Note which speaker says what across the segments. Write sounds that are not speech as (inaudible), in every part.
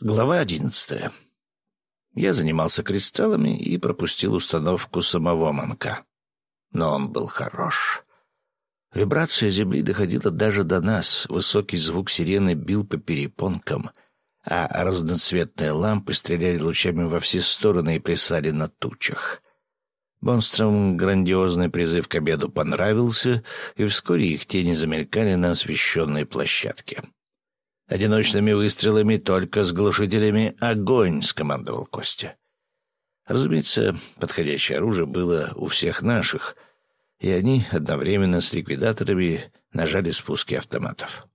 Speaker 1: Глава одиннадцатая. Я занимался кристаллами и пропустил установку самого манка. Но он был хорош. Вибрация земли доходила даже до нас, высокий звук сирены бил по перепонкам, а разноцветные лампы стреляли лучами во все стороны и плясали на тучах. Монстрам грандиозный призыв к обеду понравился, и вскоре их тени замелькали на освещенной площадке. Одиночными выстрелами, только с глушителями огонь, скомандовал Костя. Разумеется, подходящее оружие было у всех наших, и они одновременно с ликвидаторами нажали спуски автоматов.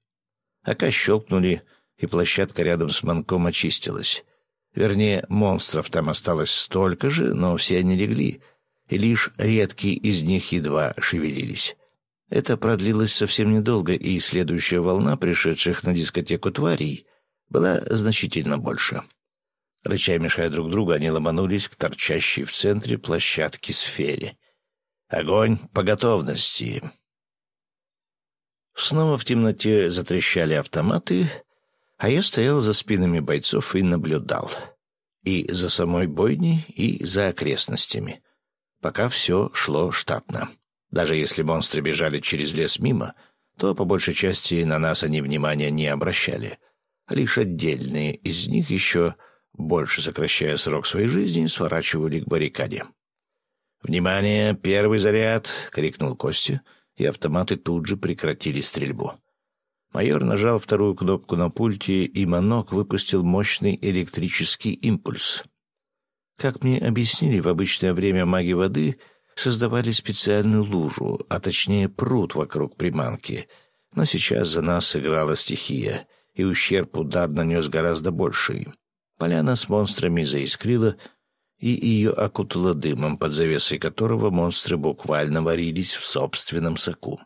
Speaker 1: Ака щелкнули, и площадка рядом с манком очистилась. Вернее, монстров там осталось столько же, но все они легли, и лишь редкие из них едва шевелились. Это продлилось совсем недолго, и следующая волна пришедших на дискотеку тварей была значительно больше. Рыча мешая друг другу, они ломанулись к торчащей в центре площадки сфере. Огонь по готовности. Снова в темноте затрещали автоматы, а я стоял за спинами бойцов и наблюдал. И за самой бойней, и за окрестностями. Пока все шло штатно. Даже если монстры бежали через лес мимо, то по большей части на нас они внимания не обращали. Лишь отдельные из них еще, больше сокращая срок своей жизни, сворачивали к баррикаде. «Внимание! Первый заряд!» — крикнул Костя, и автоматы тут же прекратили стрельбу. Майор нажал вторую кнопку на пульте, и манок выпустил мощный электрический импульс. Как мне объяснили, в обычное время маги воды — создавали специальную лужу, а точнее пруд вокруг приманки. Но сейчас за нас сыграла стихия, и ущерб удар нанес гораздо больший. Поляна с монстрами заискрила, и ее окутало дымом, под завесой которого монстры буквально варились в собственном соку.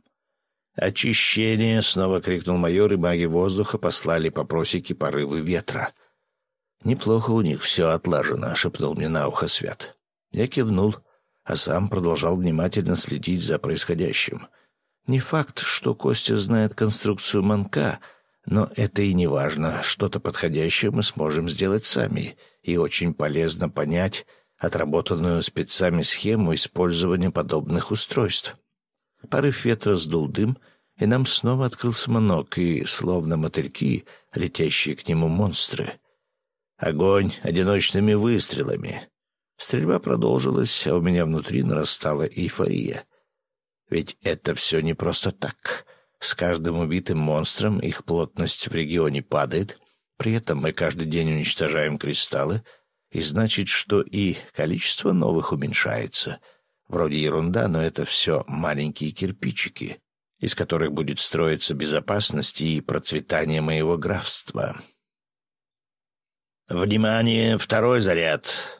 Speaker 1: «Очищение!» — снова крикнул майор, и маги воздуха послали по просеке порывы ветра. «Неплохо у них все отлажено», — шепнул мне на ухо Свят. Я кивнул — а сам продолжал внимательно следить за происходящим. Не факт, что Костя знает конструкцию манка, но это и не важно. Что-то подходящее мы сможем сделать сами, и очень полезно понять отработанную спецами схему использования подобных устройств. Порыв ветра сдул дым, и нам снова открылся манок, и, словно мотыльки, летящие к нему монстры. Огонь одиночными выстрелами. Стрельба продолжилась, а у меня внутри нарастала эйфория. Ведь это все не просто так. С каждым убитым монстром их плотность в регионе падает, при этом мы каждый день уничтожаем кристаллы, и значит, что и количество новых уменьшается. Вроде ерунда, но это все маленькие кирпичики, из которых будет строиться безопасность и процветание моего графства. «Внимание! Второй заряд!»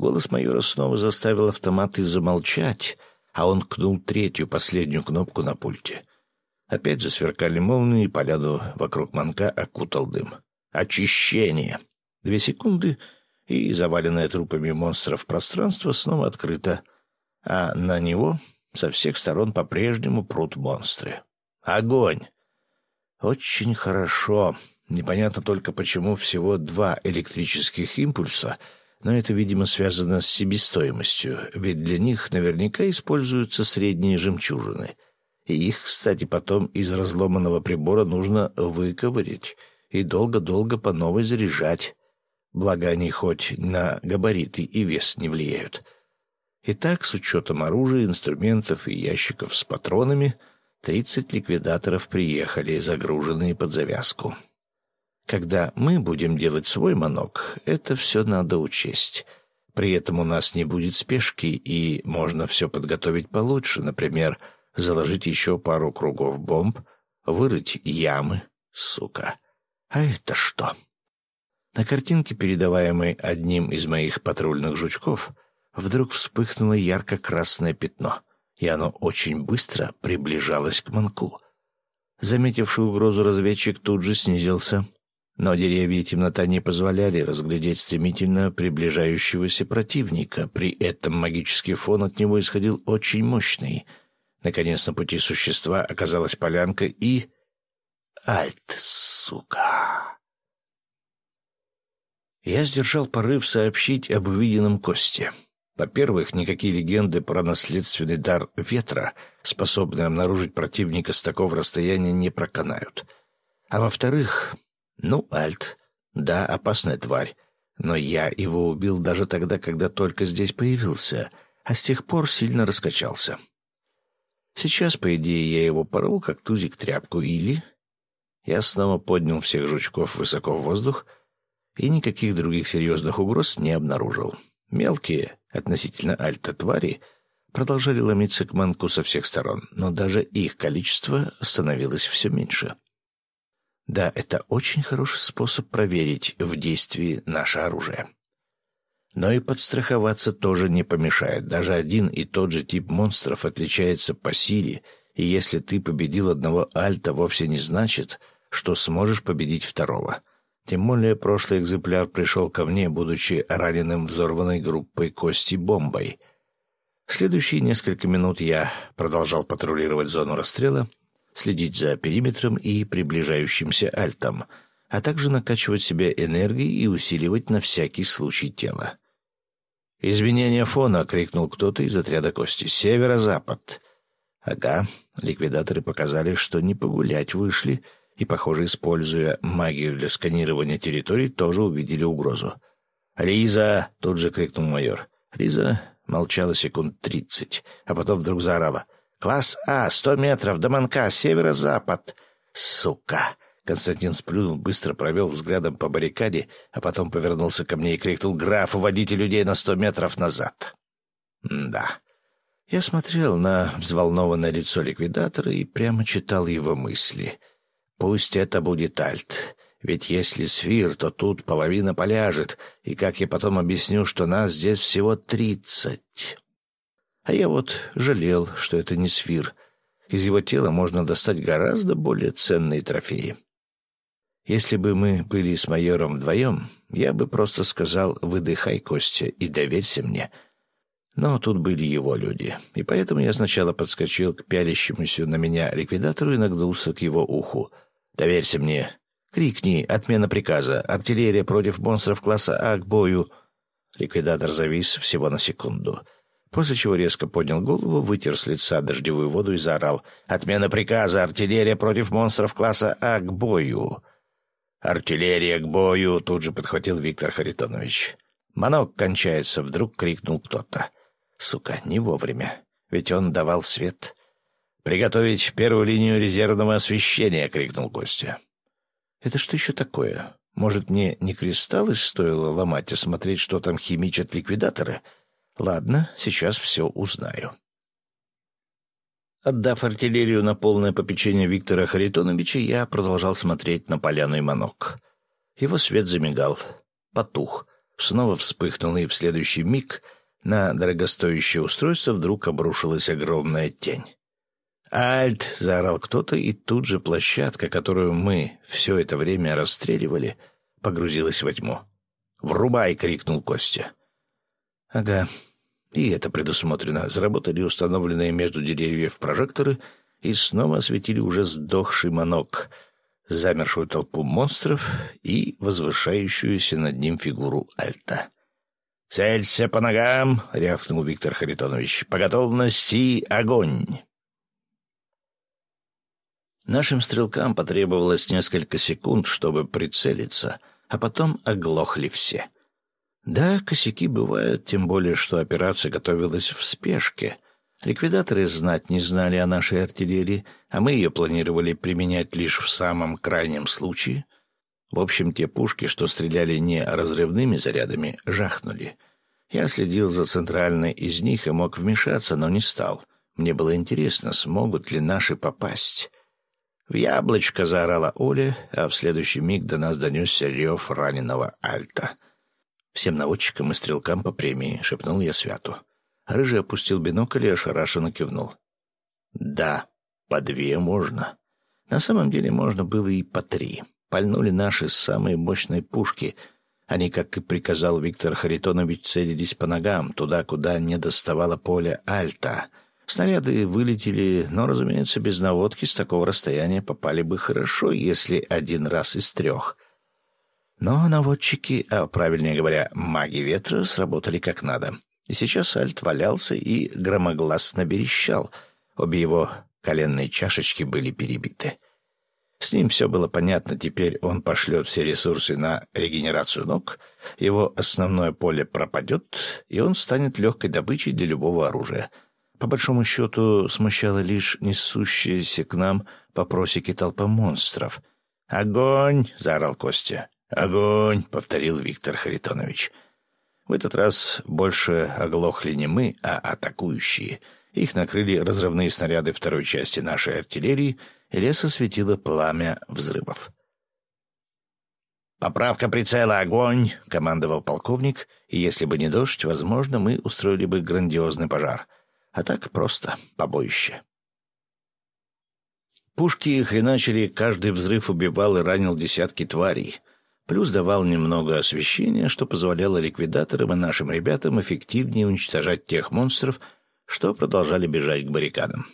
Speaker 1: Голос майора снова заставил автоматы замолчать, а он кнул третью, последнюю кнопку на пульте. Опять засверкали молнии, и поляну вокруг манка окутал дым. Очищение! Две секунды, и заваленное трупами монстров пространство снова открыто, а на него со всех сторон по-прежнему прут монстры. Огонь! Очень хорошо. Непонятно только, почему всего два электрических импульса — но это, видимо, связано с себестоимостью, ведь для них наверняка используются средние жемчужины. И их, кстати, потом из разломанного прибора нужно выковырять и долго-долго по новой заряжать. Благо они хоть на габариты и вес не влияют. Итак, с учетом оружия, инструментов и ящиков с патронами, тридцать ликвидаторов приехали, загруженные под завязку. Когда мы будем делать свой манок, это все надо учесть. При этом у нас не будет спешки, и можно все подготовить получше, например, заложить еще пару кругов бомб, вырыть ямы, сука. А это что? На картинке, передаваемой одним из моих патрульных жучков, вдруг вспыхнуло ярко-красное пятно, и оно очень быстро приближалось к манку. Заметивший угрозу разведчик тут же снизился — но деревья и темнота не позволяли разглядеть стремительно приближающегося противника. При этом магический фон от него исходил очень мощный. Наконец на пути существа оказалась полянка и... Альт, сука! Я сдержал порыв сообщить об увиденном Косте. Во-первых, никакие легенды про наследственный дар ветра, способный обнаружить противника с такого расстояния, не проканают. А во-вторых, ну, Альт, да, опасная тварь, но я его убил даже тогда, когда только здесь появился, а с тех пор сильно раскачался. Сейчас, по идее, я его порву, как тузик тряпку, или... Я снова поднял всех жучков высоко в воздух и никаких других серьезных угроз не обнаружил. Мелкие, относительно альта твари, продолжали ломиться к манку со всех сторон, но даже их количество становилось все меньше. Да, это очень хороший способ проверить в действии наше оружие. Но и подстраховаться тоже не помешает. Даже один и тот же тип монстров отличается по силе, и если ты победил одного альта, вовсе не значит, что сможешь победить второго. Тем более прошлый экземпляр пришел ко мне, будучи раненым взорванной группой кости-бомбой. Следующие несколько минут я продолжал патрулировать зону расстрела — следить за периметром и приближающимся альтом, а также накачивать себя энергией и усиливать на всякий случай тело. «Изменение фона!» — крикнул кто-то из отряда Кости. «Северо-запад!» «Ага». Ликвидаторы показали, что не погулять вышли, и, похоже, используя магию для сканирования территорий, тоже увидели угрозу. «Риза!» — тут же крикнул майор. Риза молчала секунд тридцать, а потом вдруг заорала — «Класс А, сто метров, до манка, северо-запад». «Сука!» Константин сплюнул, быстро провел взглядом по баррикаде, а потом повернулся ко мне и крикнул «Граф, уводите людей на сто метров назад!» «Да». Я смотрел на взволнованное лицо ликвидатора и прямо читал его мысли. «Пусть это будет Альт, ведь если Сфир, то тут половина поляжет, и как я потом объясню, что нас здесь всего тридцать?» А я вот жалел, что это не свир. Из его тела можно достать гораздо более ценные трофеи. Если бы мы были с майором вдвоем, я бы просто сказал «выдыхай, Костя, и доверься мне». Но тут были его люди, и поэтому я сначала подскочил к пялящемуся на меня ликвидатору и нагнулся к его уху. «Доверься мне! Крикни! Отмена приказа! Артиллерия против монстров класса А к бою!» Ликвидатор завис всего на секунду — после чего резко поднял голову, вытер с лица дождевую воду и заорал «Отмена приказа! Артиллерия против монстров класса А к бою!» «Артиллерия к бою!» — тут же подхватил Виктор Харитонович. «Манок кончается!» — вдруг крикнул кто-то. «Сука, не вовремя, ведь он давал свет». «Приготовить первую линию резервного освещения!» — крикнул Костя. «Это что еще такое? Может, мне не кристаллы стоило ломать и смотреть, что там химичат ликвидаторы?» Ладно, сейчас все узнаю. Отдав артиллерию на полное попечение Виктора Харитоновича, я продолжал смотреть на поляну и манок. Его свет замигал, потух, снова вспыхнул, и в следующий миг на дорогостоящее устройство вдруг обрушилась огромная тень. «Альт!» — заорал кто-то, и тут же площадка, которую мы все это время расстреливали, погрузилась во тьму. «Врубай!» — крикнул Костя. «Ага, и это предусмотрено. Заработали установленные между деревьев прожекторы и снова осветили уже сдохший манок, замершую толпу монстров и возвышающуюся над ним фигуру Альта. «Целься по ногам!» — рявкнул Виктор Харитонович. «По готовности огонь!» Нашим стрелкам потребовалось несколько секунд, чтобы прицелиться, а потом оглохли все — да, косяки бывают, тем более, что операция готовилась в спешке. Ликвидаторы знать не знали о нашей артиллерии, а мы ее планировали применять лишь в самом крайнем случае. В общем, те пушки, что стреляли не разрывными зарядами, жахнули. Я следил за центральной из них и мог вмешаться, но не стал. Мне было интересно, смогут ли наши попасть. В яблочко заорала Оля, а в следующий миг до нас донесся рев раненого Альта — «Всем наводчикам и стрелкам по премии», — шепнул я Святу. Рыжий опустил бинокль и ошарашенно кивнул. «Да, по две можно. На самом деле можно было и по три. Пальнули наши самые мощные пушки. Они, как и приказал Виктор Харитонович, целились по ногам, туда, куда не доставало поле Альта. Снаряды вылетели, но, разумеется, без наводки с такого расстояния попали бы хорошо, если один раз из трех — Но наводчики, а правильнее говоря, маги ветра, сработали как надо. И сейчас Альт валялся и громогласно берещал. Обе его коленные чашечки были перебиты. С ним все было понятно, теперь он пошлет все ресурсы на регенерацию ног, его основное поле пропадет, и он станет легкой добычей для любого оружия. По большому счету, смущало лишь несущаяся к нам по просеке толпа монстров. «Огонь!» — заорал Костя. «Огонь!» — повторил Виктор Харитонович. В этот раз больше оглохли не мы, а атакующие. Их накрыли разрывные снаряды второй части нашей артиллерии — и лес осветило пламя взрывов. «Поправка прицела, огонь!» — командовал полковник, и если бы не дождь, возможно, мы устроили бы грандиозный пожар. А так просто побоище. Пушки хреначили, каждый взрыв убивал и ранил десятки тварей. Плюс давал немного освещения, что позволяло ликвидаторам и нашим ребятам эффективнее уничтожать тех монстров, что продолжали бежать к баррикадам.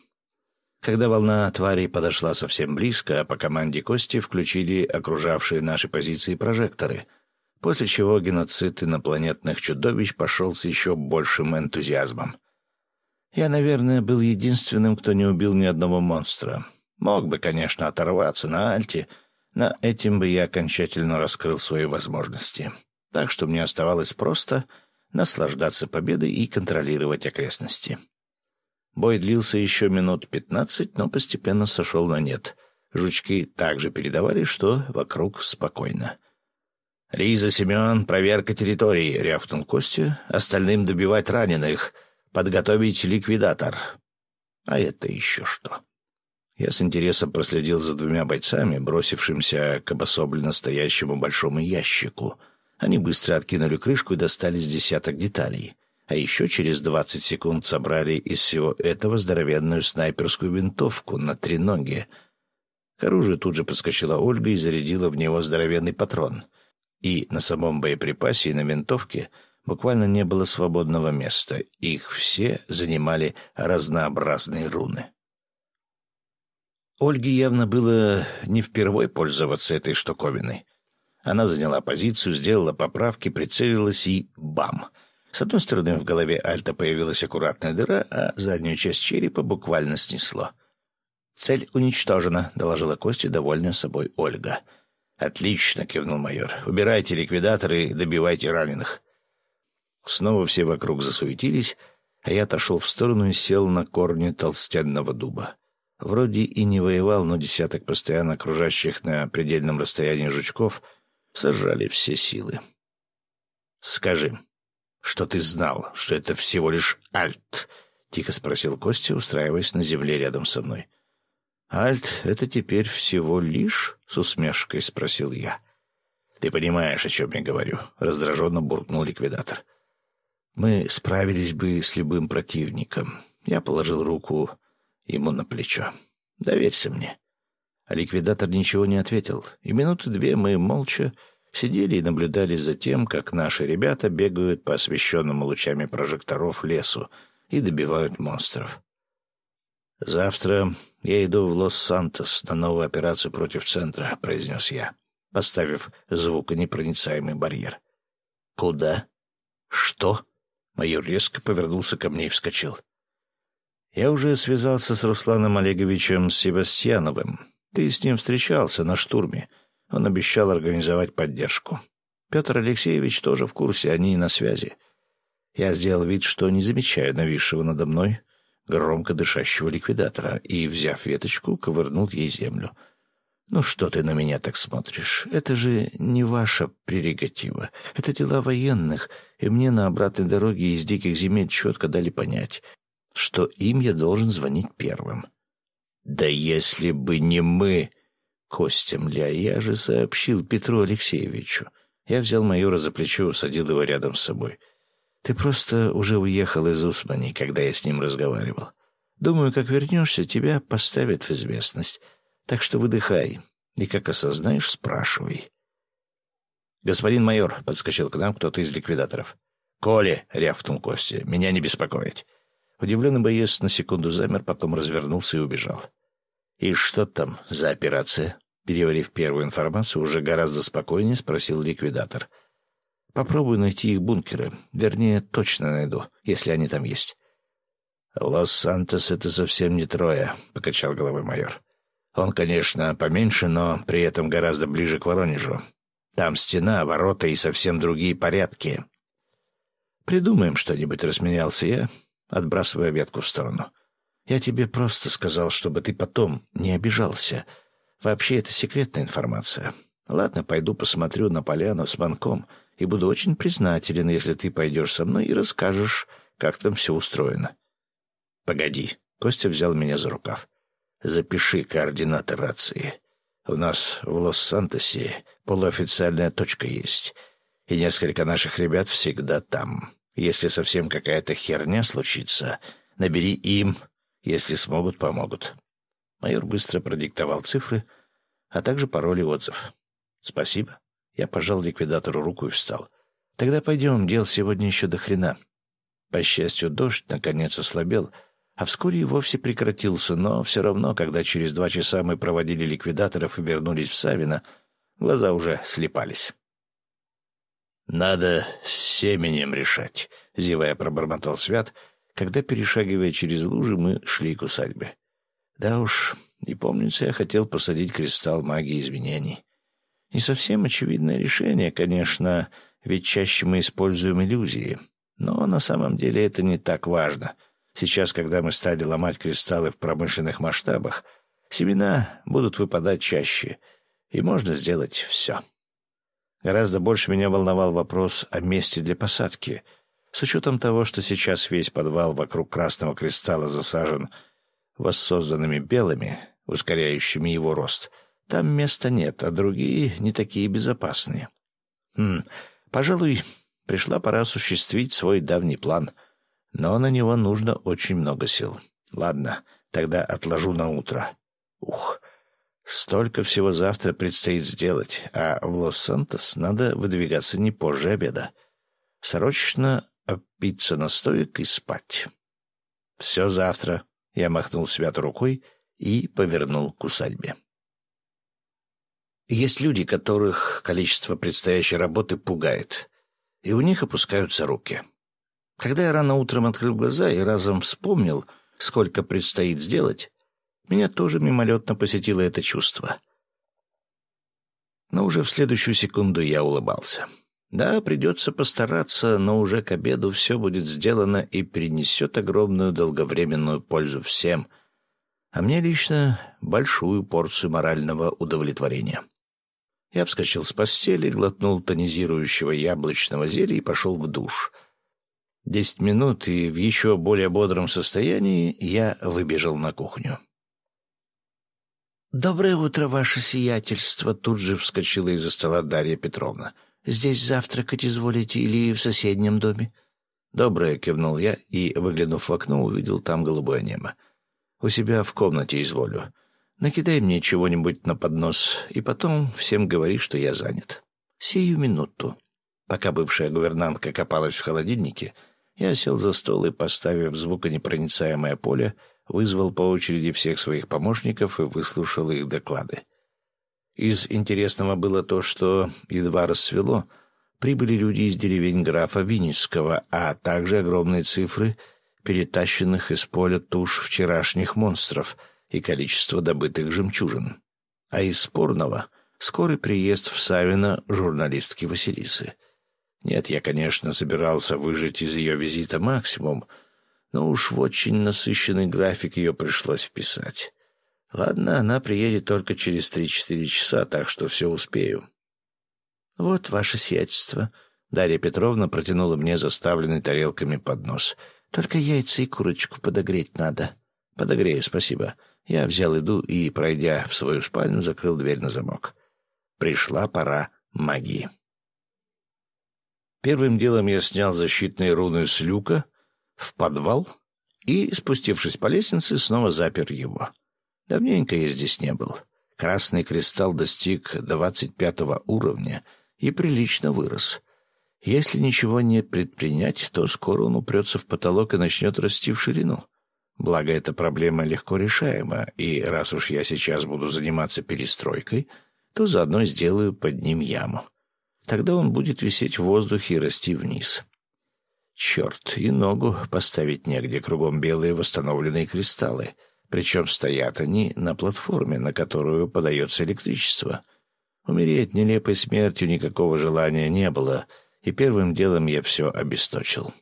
Speaker 1: Когда волна тварей подошла совсем близко, по команде Кости включили окружавшие наши позиции прожекторы, после чего геноцид инопланетных чудовищ пошел с еще большим энтузиазмом. Я, наверное, был единственным, кто не убил ни одного монстра. Мог бы, конечно, оторваться на Альте, но этим бы я окончательно раскрыл свои возможности. Так что мне оставалось просто наслаждаться победой и контролировать окрестности. Бой длился еще минут пятнадцать, но постепенно сошел на нет. Жучки также передавали, что вокруг спокойно. «Риза, Семен, проверка территории», — рявкнул Костя. «Остальным добивать раненых. Подготовить ликвидатор». «А это еще что?» Я с интересом проследил за двумя бойцами, бросившимся к обособленно стоящему большому ящику. Они быстро откинули крышку и достали с десяток деталей — а еще через двадцать секунд собрали из всего этого здоровенную снайперскую винтовку на треноге. К оружию тут же подскочила Ольга и зарядила в него здоровенный патрон. И на самом боеприпасе и на винтовке буквально не было свободного места. Их все занимали разнообразные руны. Ольге явно было не впервой пользоваться этой штуковиной. Она заняла позицию, сделала поправки, прицелилась и — бам! С одной стороны в голове Альта появилась аккуратная дыра, а заднюю часть черепа буквально снесло. «Цель уничтожена», — доложила Кости, довольная собой Ольга. «Отлично», — кивнул майор. «Убирайте ликвидаторы добивайте раненых». Снова все вокруг засуетились, а я отошел в сторону и сел на корни толстенного дуба. Вроде и не воевал, но десяток постоянно окружающих на предельном расстоянии жучков сожрали все силы. «Скажи, что ты знал, что это всего лишь альт?» — тихо спросил Костя, устраиваясь на земле рядом со мной. «Альт — это теперь всего лишь?» — с усмешкой спросил я. «Ты понимаешь, о чем я говорю?» — раздраженно буркнул ликвидатор. «Мы справились бы с любым противником». Я положил руку ему на плечо. «Доверься мне». А ликвидатор ничего не ответил, и минуты две мы молча сидели и наблюдали за тем, как наши ребята бегают по освещенному лучами прожекторов лесу и добивают монстров. «Завтра я иду в Лос-Сантос на новую операцию против центра», — произнес я, поставив звуконепроницаемый барьер. «Куда? Что?» Майор резко повернулся ко мне и вскочил. «Я уже связался с Русланом Олеговичем Севастьяновым. Ты с ним встречался на штурме. Он обещал организовать поддержку. Петр Алексеевич тоже в курсе, они на связи. Я сделал вид, что не замечаю нависшего надо мной громко дышащего ликвидатора и, взяв веточку, ковырнул ей землю. «Ну что ты на меня так смотришь? Это же не ваша прерогатива. Это дела военных, и мне на обратной дороге из диких земель четко дали понять, что им я должен звонить первым». «Да если бы не мы!» Костя, мля, я же сообщил Петру Алексеевичу. Я взял майора за плечо усадил его рядом с собой. Ты просто уже уехал из Усмани, когда я с ним разговаривал. Думаю, как вернешься, тебя поставят в известность. Так что выдыхай. И как осознаешь, спрашивай. «Господин майор», — подскочил к нам кто-то из ликвидаторов. «Коля», — рявкнул Костя, — «меня не беспокоить». Удивленный боец на секунду замер, потом развернулся и убежал. «И что там за операция?» Переварив первую информацию, уже гораздо спокойнее спросил ликвидатор. «Попробую найти их бункеры. Вернее, точно найду, если они там есть». «Лос-Сантос — это совсем не Троя», — покачал головой майор. «Он, конечно, поменьше, но при этом гораздо ближе к Воронежу. Там стена, ворота и совсем другие порядки». «Придумаем что-нибудь», — рассмеялся я, отбрасывая ветку в сторону. «Я тебе просто сказал, чтобы ты потом не обижался. Вообще, это секретная информация. Ладно, пойду посмотрю на поляну с банком и буду очень признателен, если ты пойдешь со мной и расскажешь, как там все устроено». «Погоди», — Костя взял меня за рукав. «Запиши координаты рации. У нас в Лос-Сантосе полуофициальная точка есть, и несколько наших ребят всегда там. Если совсем какая-то херня случится, набери им, если смогут, помогут». Майор быстро продиктовал цифры, а также пароль и отзыв. «Спасибо». Я пожал ликвидатору руку и встал. «Тогда пойдем, дел сегодня еще до хрена». По счастью, дождь наконец ослабел — а вскоре и вовсе прекратился, но все равно, когда через два часа мы проводили ликвидаторов и вернулись в Савино, глаза уже слепались. «Надо с семенем решать», — зевая пробормотал Свят, когда, перешагивая через лужи, мы шли к усадьбе. Да уж, и помнится, я хотел посадить кристалл магии изменений. Не совсем очевидное решение, конечно, ведь чаще мы используем иллюзии. Но на самом деле это не так важно — Сейчас, когда мы стали ломать кристаллы в промышленных масштабах, семена будут выпадать чаще, и можно сделать все. Гораздо больше меня волновал вопрос о месте для посадки. С учетом того, что сейчас весь подвал вокруг красного кристалла засажен воссозданными белыми, ускоряющими его рост, там места нет, а другие не такие безопасные. Хм, пожалуй, пришла пора осуществить свой давний план — но на него нужно очень много сил. Ладно, тогда отложу на утро. Ух, столько всего завтра предстоит сделать, а в Лос-Сантос надо выдвигаться не позже обеда. Срочно опиться настоек и спать. Все завтра. Я махнул свято рукой и повернул к усадьбе. Есть люди, которых количество предстоящей работы пугает, и у них опускаются руки. Когда я рано утром открыл глаза и разом вспомнил, сколько предстоит сделать, меня тоже мимолетно посетило это чувство. Но уже в следующую секунду я улыбался. Да, придется постараться, но уже к обеду все будет сделано и принесет огромную долговременную пользу всем, а мне лично большую порцию морального удовлетворения. Я вскочил с постели, глотнул тонизирующего яблочного зелья и пошел в душ — Десять минут, и в еще более бодром состоянии я выбежал на кухню. «Доброе утро, ваше сиятельство!» — тут же вскочила из-за стола Дарья Петровна. «Здесь завтракать изволите или в соседнем доме?» «Доброе!» — кивнул я и, выглянув в окно, увидел там голубое небо. «У себя в комнате изволю. Накидай мне чего-нибудь на поднос, и потом всем говори, что я занят. Сию минуту». Пока бывшая гувернантка копалась в холодильнике, я сел за стол и, поставив звуконепроницаемое поле, вызвал по очереди всех своих помощников и выслушал их доклады. Из интересного было то, что едва рассвело, прибыли люди из деревень графа Винницкого, а также огромные цифры перетащенных из поля туш вчерашних монстров и количество добытых жемчужин. А из спорного — скорый приезд в Савино журналистки Василисы — нет, я, конечно, собирался выжать из ее визита максимум, но уж в очень насыщенный график ее пришлось вписать. Ладно, она приедет только через три-четыре часа, так что все успею. — Вот ваше сиятельство. Дарья Петровна протянула мне заставленный тарелками поднос. — Только яйца и курочку подогреть надо. — Подогрею, спасибо. Я взял еду и, пройдя в свою спальню, закрыл дверь на замок. Пришла пора магии. Первым делом я снял защитные руны с люка в подвал и, спустившись по лестнице, снова запер его. Давненько я здесь не был. Красный кристалл достиг двадцать пятого уровня и прилично вырос. Если ничего не предпринять, то скоро он упрется в потолок и начнет расти в ширину. Благо, эта проблема легко решаема, и раз уж я сейчас буду заниматься перестройкой, то заодно сделаю под ним яму. Тогда он будет висеть в воздухе и расти вниз. Черт, и ногу поставить негде, кругом белые восстановленные кристаллы. Причем стоят они на платформе, на которую подается электричество. Умереть нелепой смертью никакого желания не было, и первым делом я все обесточил.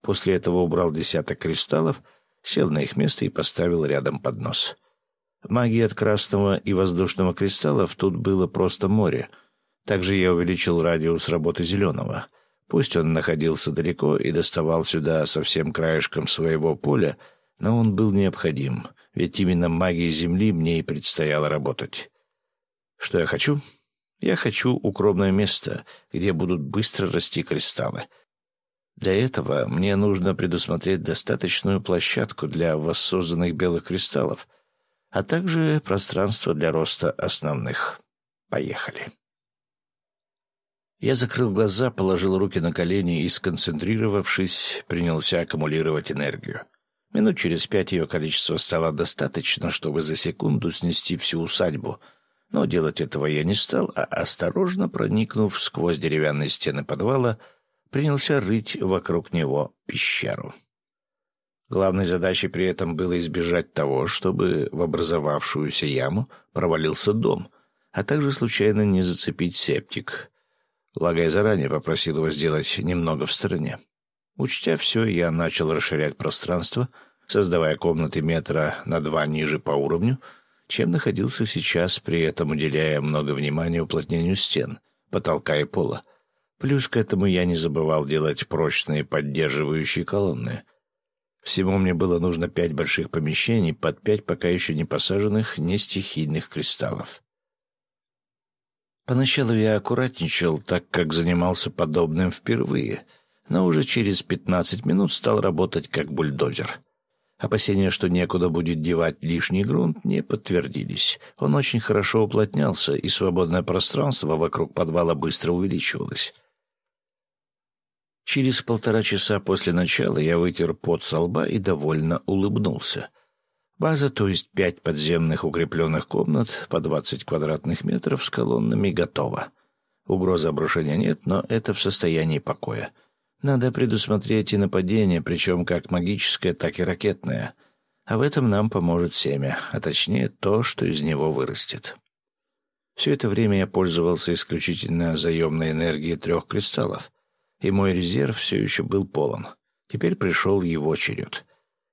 Speaker 1: После этого убрал десяток кристаллов, сел на их место и поставил рядом поднос. Магии от красного и воздушного кристаллов тут было просто море. Также я увеличил радиус работы зеленого. Пусть он находился далеко и доставал сюда совсем краешком своего поля, но он был необходим, ведь именно магией Земли мне и предстояло работать. Что я хочу? Я хочу укромное место, где будут быстро расти кристаллы. Для этого мне нужно предусмотреть достаточную площадку для воссозданных белых кристаллов, а также пространство для роста основных. Поехали. Я закрыл глаза, положил руки на колени и, сконцентрировавшись, принялся аккумулировать энергию. Минут через пять ее количество стало достаточно, чтобы за секунду снести всю усадьбу, но делать этого я не стал, а, осторожно проникнув сквозь деревянные стены подвала, — принялся рыть вокруг него пещеру. Главной задачей при этом было избежать того, чтобы в образовавшуюся яму провалился дом, а также случайно не зацепить септик. Благо, я заранее попросил его сделать немного в стороне. Учтя все, я начал расширять пространство, создавая комнаты метра на два ниже по уровню, чем находился сейчас, при этом уделяя много внимания уплотнению стен, потолка и пола — Плюс к этому я не забывал делать прочные поддерживающие колонны. Всему мне было нужно пять больших помещений под пять пока еще не посаженных нестихийных кристаллов. Поначалу я аккуратничал, так как занимался подобным впервые, но уже через пятнадцать минут стал работать как бульдозер. Опасения, что некуда будет девать лишний грунт, не подтвердились. Он очень хорошо уплотнялся, и свободное пространство вокруг подвала быстро увеличивалось. Через полтора часа после начала я вытер пот со лба и довольно улыбнулся. База, то есть пять подземных укрепленных комнат по двадцать квадратных метров с колоннами, готова. Угрозы обрушения нет, но это в состоянии покоя. Надо предусмотреть и нападение, причем как магическое, так и ракетное. А в этом нам поможет семя, а точнее то, что из него вырастет. Все это время я пользовался исключительно заемной энергией трех кристаллов — и мой резерв все еще был полон. Теперь пришел его черед.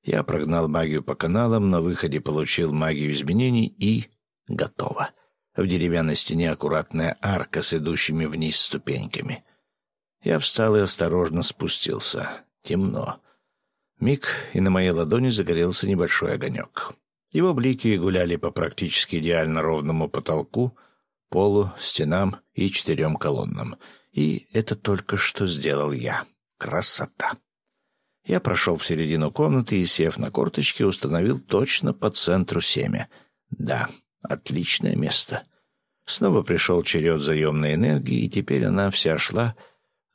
Speaker 1: Я прогнал магию по каналам, на выходе получил магию изменений и... готово. В деревянной стене аккуратная арка с идущими вниз ступеньками. Я встал и осторожно спустился. Темно. Миг, и на моей ладони загорелся небольшой огонек. Его блики гуляли по практически идеально ровному потолку, полу, стенам и четырем колоннам — и это только что сделал я. Красота! Я прошел в середину комнаты и, сев на корточки, установил точно по центру семя. Да, отличное место. Снова пришел черед заемной энергии, и теперь она вся шла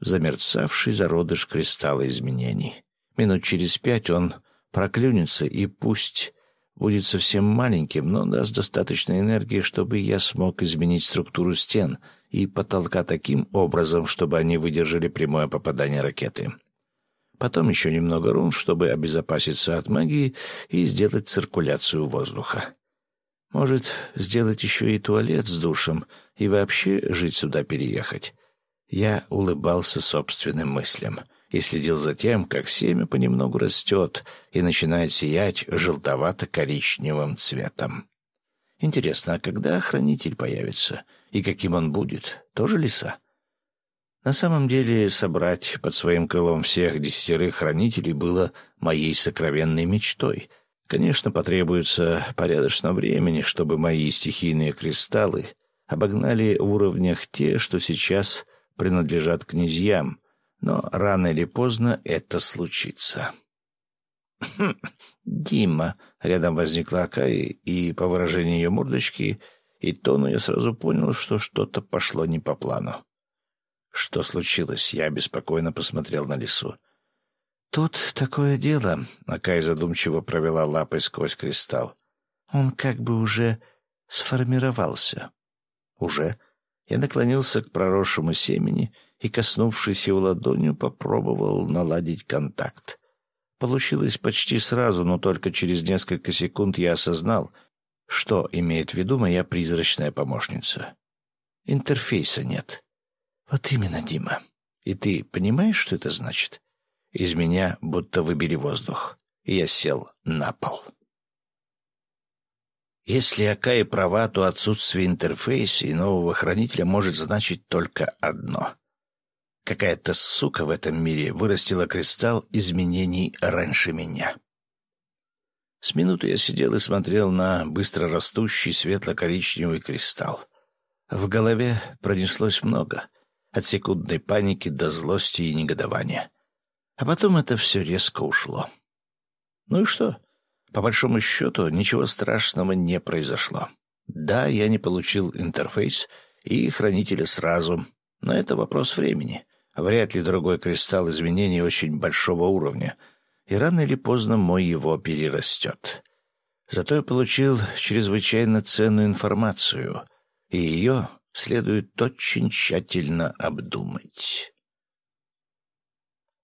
Speaker 1: в замерцавший зародыш кристалла изменений. Минут через пять он проклюнется, и пусть будет совсем маленьким, но даст достаточно энергии, чтобы я смог изменить структуру стен — и потолка таким образом, чтобы они выдержали прямое попадание ракеты. Потом еще немного рун, чтобы обезопаситься от магии и сделать циркуляцию воздуха. Может, сделать еще и туалет с душем и вообще жить сюда переехать. Я улыбался собственным мыслям и следил за тем, как семя понемногу растет и начинает сиять желтовато-коричневым цветом. Интересно, а когда хранитель появится? И каким он будет? Тоже лиса? На самом деле, собрать под своим крылом всех десятерых хранителей было моей сокровенной мечтой. Конечно, потребуется порядочно времени, чтобы мои стихийные кристаллы обогнали в уровнях те, что сейчас принадлежат князьям, но рано или поздно это случится. (clears throat) «Дима!» — рядом возникла Акая, и по выражению ее мордочки и тону я сразу понял, что что-то пошло не по плану. «Что случилось?» — я беспокойно посмотрел на лесу. «Тут такое дело», — Акай задумчиво провела лапой сквозь кристалл. «Он как бы уже сформировался». «Уже?» Я наклонился к проросшему семени и, коснувшись его ладонью, попробовал наладить контакт. Получилось почти сразу, но только через несколько секунд я осознал, что имеет в виду моя призрачная помощница. Интерфейса нет. Вот именно, Дима. И ты понимаешь, что это значит? Из меня будто выбили воздух, и я сел на пол. Если Акаи права, то отсутствие интерфейса и нового хранителя может значить только одно. Какая-то сука в этом мире вырастила кристалл изменений раньше меня. С минуты я сидел и смотрел на быстро растущий светло-коричневый кристалл. В голове пронеслось много, от секундной паники до злости и негодования. А потом это все резко ушло. Ну и что? По большому счету, ничего страшного не произошло. Да, я не получил интерфейс и хранителя сразу, но это вопрос времени. Вряд ли другой кристалл изменений очень большого уровня, и рано или поздно мой его перерастет. Зато я получил чрезвычайно ценную информацию, и ее следует очень тщательно обдумать.